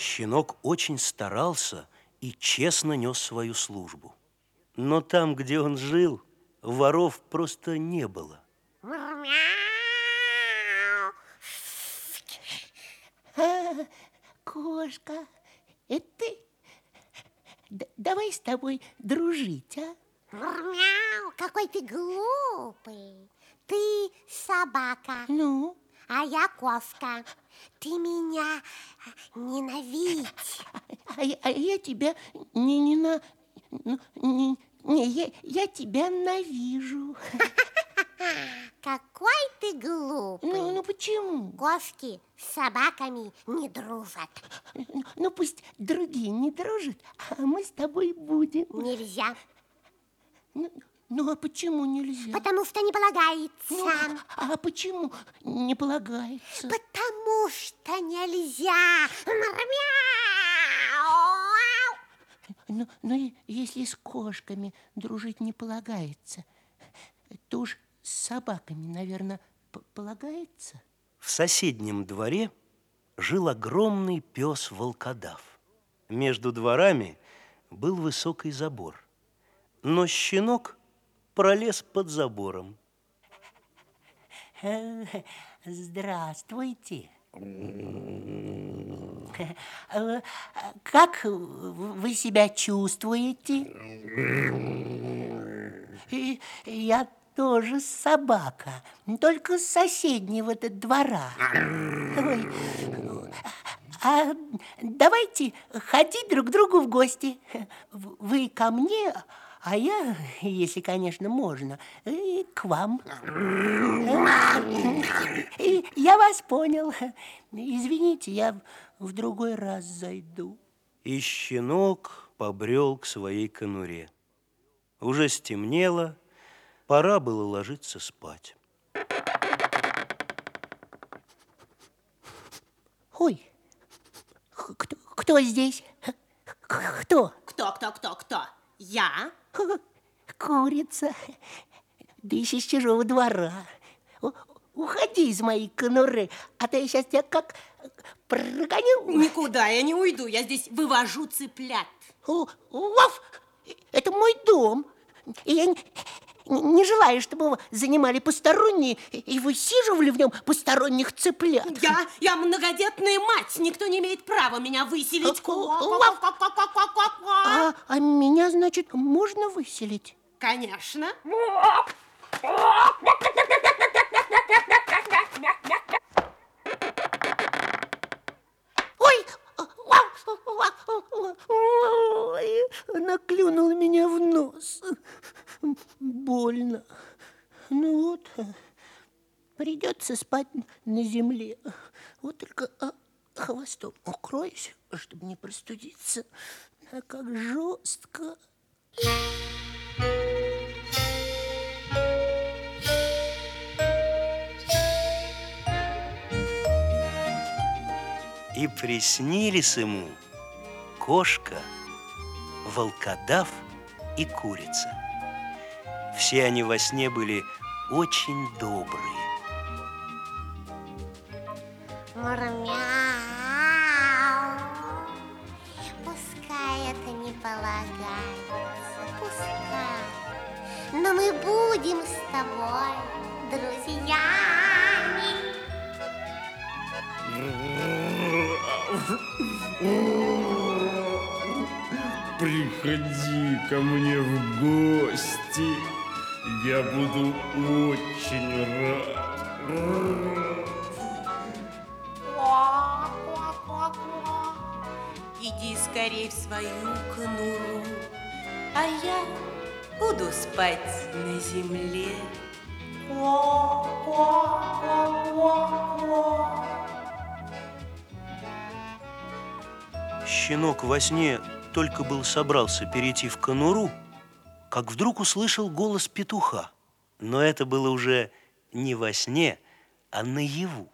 Щенок очень старался и честно нес свою службу. Но там, где он жил, воров просто не было. Кошка, это ты? Д давай с тобой дружить, а? Мяу, какой ты глупый. Ты собака. Ну? А я кошка. Ты меня ненавидь. А, а, а я тебя не, не на... Не, не, я, я тебя навижу. Какой ты глупый. Ну, ну почему? Кошки с собаками не дружат. Ну пусть другие не дружат, а мы с тобой будем. Нельзя. Ну, ну а почему нельзя? Потому что не полагается. Ну, а почему не полагается? Потому что нельзя. Ну, ну если с кошками дружить не полагается, то уж с собаками, наверное, полагается? В соседнем дворе жил огромный пес-волкодав. Между дворами был высокий забор. Но щенок пролез под забором. Здравствуйте. Как вы себя чувствуете? Я тоже собака, только с соседнего -то двора. Ой. А давайте ходить друг к другу в гости. Вы ко мне, а я, если, конечно, можно, и к вам. Я вас понял. Извините, я в другой раз зайду. И щенок побрел к своей конуре. Уже стемнело, пора было ложиться спать. Ой, кто, кто здесь? Кто? Кто, кто, кто, кто? Я? Курица. Да еще с чужого двора. Уходи из моей конуры, а то я сейчас тебя как прогоню. Никуда я не уйду, я здесь вывожу цыплят. Вов, это мой дом. И я не желаю, чтобы его занимали посторонние и высиживали в нем посторонних цыплят. Я, я многодетная мать, никто не имеет права меня выселить. А, а меня, значит, можно выселить? Конечно. Ой, Ой, она клюнула меня в нос. Больно. Ну вот, придется спать на земле. Вот только а, хвостом укроюсь, чтобы не простудиться. А как жестко. И приснились ему кошка, волкодав и курица. Все они во сне были очень добрые. Мурмяу. Пускай это не полагается, пускай. Но мы будем с тобой друзьями. Приходи ко мне в гости. Я буду очень рад. Иди скорей в свою конуру, а я буду спать на земле. Щенок во сне только был собрался перейти в конуру, как вдруг услышал голос петуха. Но это было уже не во сне, а наяву.